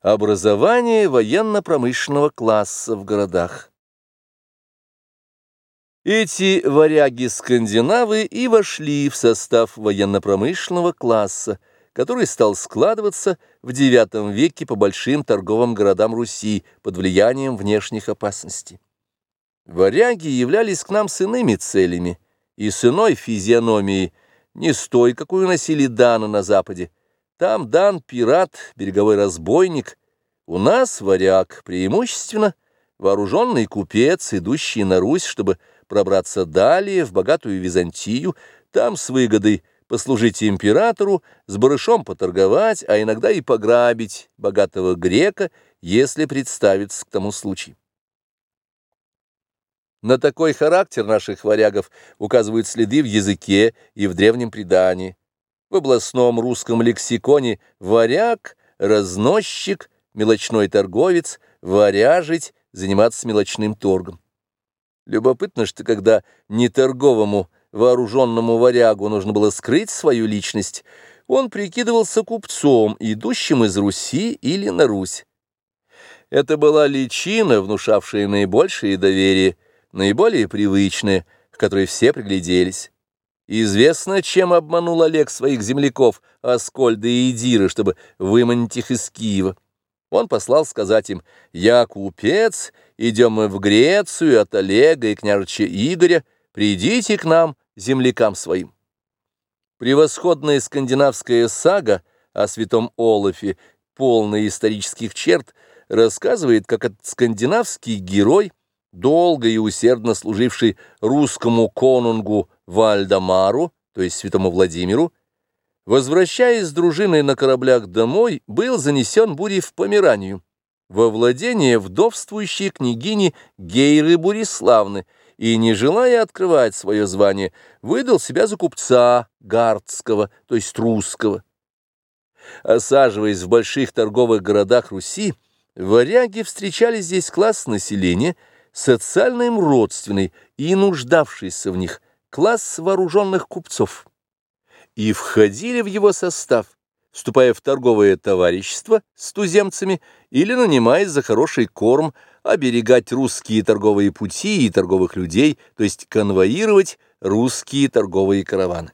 Образование военно-промышленного класса в городах. Эти варяги-скандинавы и вошли в состав военно-промышленного класса, который стал складываться в IX веке по большим торговым городам Руси под влиянием внешних опасностей. Варяги являлись к нам с иными целями и с иной физиономией, не с той, какую носили даны на Западе, там дан пират, береговой разбойник. У нас варяг, преимущественно вооруженный купец, идущий на Русь, чтобы пробраться далее, в богатую Византию, там с выгодой послужить императору, с барышом поторговать, а иногда и пограбить богатого грека, если представится к тому случай. На такой характер наших варягов указывают следы в языке и в древнем предании. В областном русском лексиконе варяг, разносчик, мелочной торговец, варяжить, заниматься мелочным торгом. Любопытно, что когда неторговому вооруженному варягу нужно было скрыть свою личность, он прикидывался купцом, идущим из Руси или на Русь. Это была личина, внушавшая наибольшее доверие, наиболее привычная, к которой все пригляделись. Известно, чем обманул Олег своих земляков, Аскольда и Идира, чтобы выманить их из Киева. Он послал сказать им, «Я купец, идем мы в Грецию от Олега и княжича Игоря, придите к нам, землякам своим». Превосходная скандинавская сага о святом Олафе, полная исторических черт, рассказывает, как этот скандинавский герой, долго и усердно служивший русскому конунгу Вальдамару, то есть святому Владимиру, возвращаясь с дружиной на кораблях домой, был занесен бурей в Померанию, во владение вдовствующей княгини Гейры Буриславны, и, не желая открывать свое звание, выдал себя за купца гардского, то есть русского. Осаживаясь в больших торговых городах Руси, варяги встречали здесь класс населения, социально им родственный и нуждавшийся в них – класс вооруженных купцов и входили в его состав, вступая в торговое товарищество с туземцами или нанимаясь за хороший корм оберегать русские торговые пути и торговых людей, то есть конвоировать русские торговые караваны.